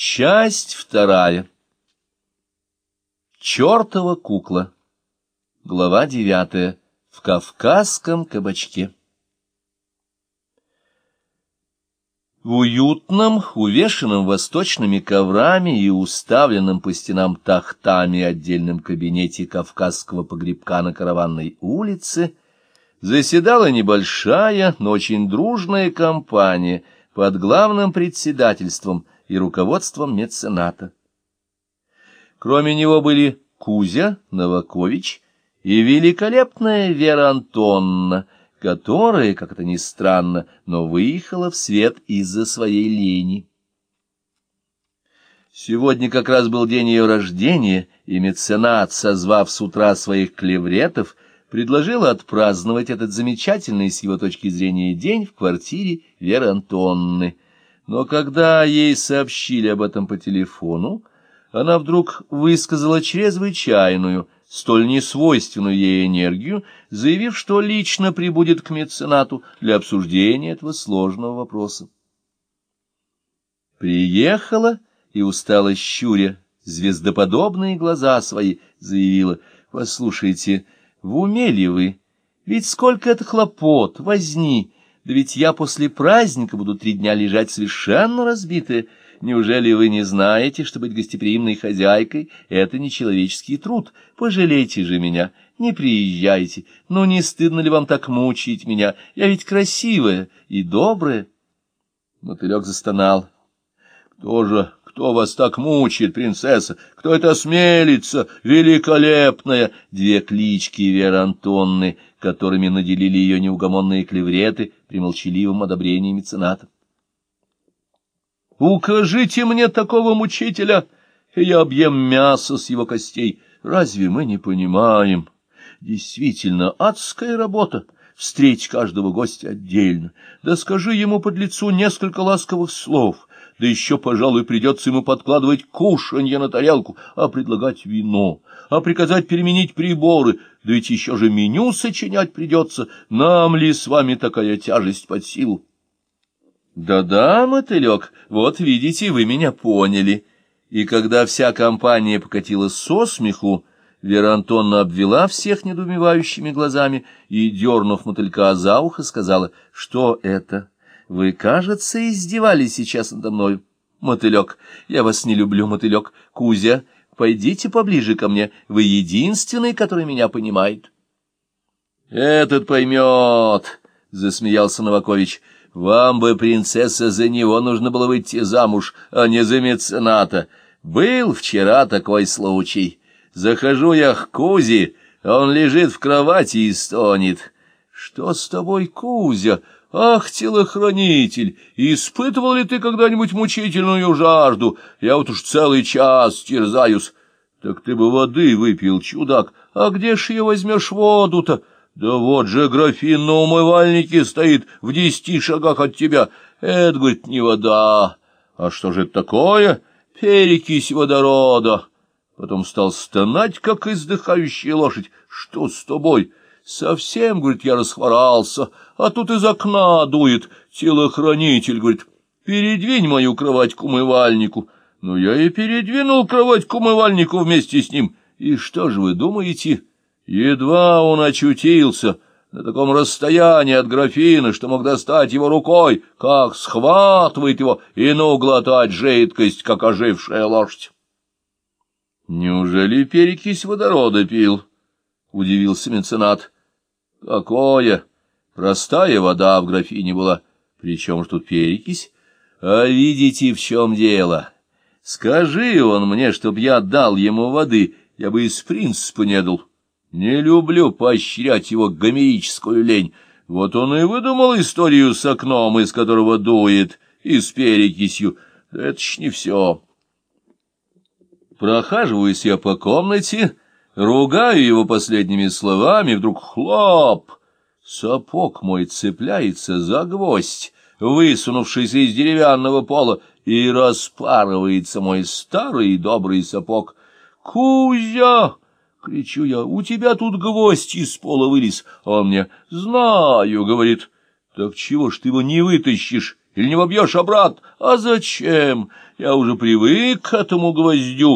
Часть вторая. Чёртова кукла. Глава девятая. В кавказском кабачке. В уютном, увешанном восточными коврами и уставленном по стенам тахтами отдельном кабинете кавказского погребка на Караванной улице заседала небольшая, но очень дружная компания под главным председательством – и руководством мецената. Кроме него были Кузя Новакович и великолепная Вера Антонна, которая, как это ни странно, но выехала в свет из-за своей лени. Сегодня как раз был день ее рождения, и меценат, созвав с утра своих клевретов, предложил отпраздновать этот замечательный с его точки зрения день в квартире Веры Антонны — но когда ей сообщили об этом по телефону, она вдруг высказала чрезвычайную, столь несвойственную ей энергию, заявив, что лично прибудет к меценату для обсуждения этого сложного вопроса. Приехала и устала щуря, звездоподобные глаза свои, заявила, «Послушайте, в уме ли вы? Ведь сколько это хлопот, возни!» Да ведь я после праздника буду три дня лежать совершенно разбитая. Неужели вы не знаете, что быть гостеприимной хозяйкой — это нечеловеческий труд? Пожалейте же меня, не приезжайте. Ну, не стыдно ли вам так мучить меня? Я ведь красивая и добрая. Мотылек застонал. Кто же, кто вас так мучает, принцесса? Кто это осмелится, великолепная? Две клички Веры Антонны — которыми наделили ее неугомонные клевреты при молчаливом одобрении мецената. «Укажите мне такого мучителя, и я объем мясо с его костей. Разве мы не понимаем? Действительно, адская работа — встреть каждого гостя отдельно. Да скажи ему под лицу несколько ласковых слов» да еще, пожалуй, придется ему подкладывать кушанье на тарелку, а предлагать вино, а приказать переменить приборы, да ведь еще же меню сочинять придется, нам ли с вами такая тяжесть под силу? Да-да, мотылек, вот видите, вы меня поняли. И когда вся компания покатилась со смеху, Вера Антонна обвела всех недоумевающими глазами и, дернув мотылька за ухо, сказала, что это? Вы, кажется, издевались сейчас надо мною. Мотылек, я вас не люблю, мотылек. Кузя, пойдите поближе ко мне. Вы единственный, который меня понимает. Этот поймет, — засмеялся Новакович. Вам бы, принцесса, за него нужно было выйти замуж, а не за мецената. Был вчера такой случай. Захожу я к Кузе, он лежит в кровати и стонет. Что с тобой, Кузя? «Ах, телохранитель, испытывал ли ты когда-нибудь мучительную жажду? Я вот уж целый час терзаюсь. Так ты бы воды выпил, чудак. А где ж ее возьмешь воду-то? Да вот же графин на умывальнике стоит в десяти шагах от тебя. Это, говорит, не вода. А что же это такое? Перекись водорода». Потом стал стонать, как издыхающая лошадь. «Что с тобой?» Совсем, говорит, я расхворался, а тут из окна дует. Телохранитель, говорит, передвинь мою кровать к умывальнику. Ну, я и передвинул кровать к умывальнику вместе с ним. И что же вы думаете? Едва он очутился на таком расстоянии от графина, что мог достать его рукой, как схватывает его и ну глотать жидкость, как ожившая лошадь. Неужели перекись водорода пил? — удивился меценат. Какое? Простая вода в графине была. Причем ж тут перекись? А видите, в чем дело? Скажи он мне, чтоб я дал ему воды, я бы из принципа не дал. Не люблю поощрять его гомерическую лень. Вот он и выдумал историю с окном, из которого дует, и с перекисью. Это ж не все. Прохаживаюсь я по комнате Ругаю его последними словами, вдруг хлоп! Сапог мой цепляется за гвоздь, высунувшийся из деревянного пола, и распарывается мой старый добрый сапог. «Кузя!» — кричу я. «У тебя тут гвоздь из пола вылез!» Он мне «Знаю!» — говорит. «Так чего ж ты его не вытащишь?» или не вобьешь обратно. А зачем? Я уже привык к этому гвоздю,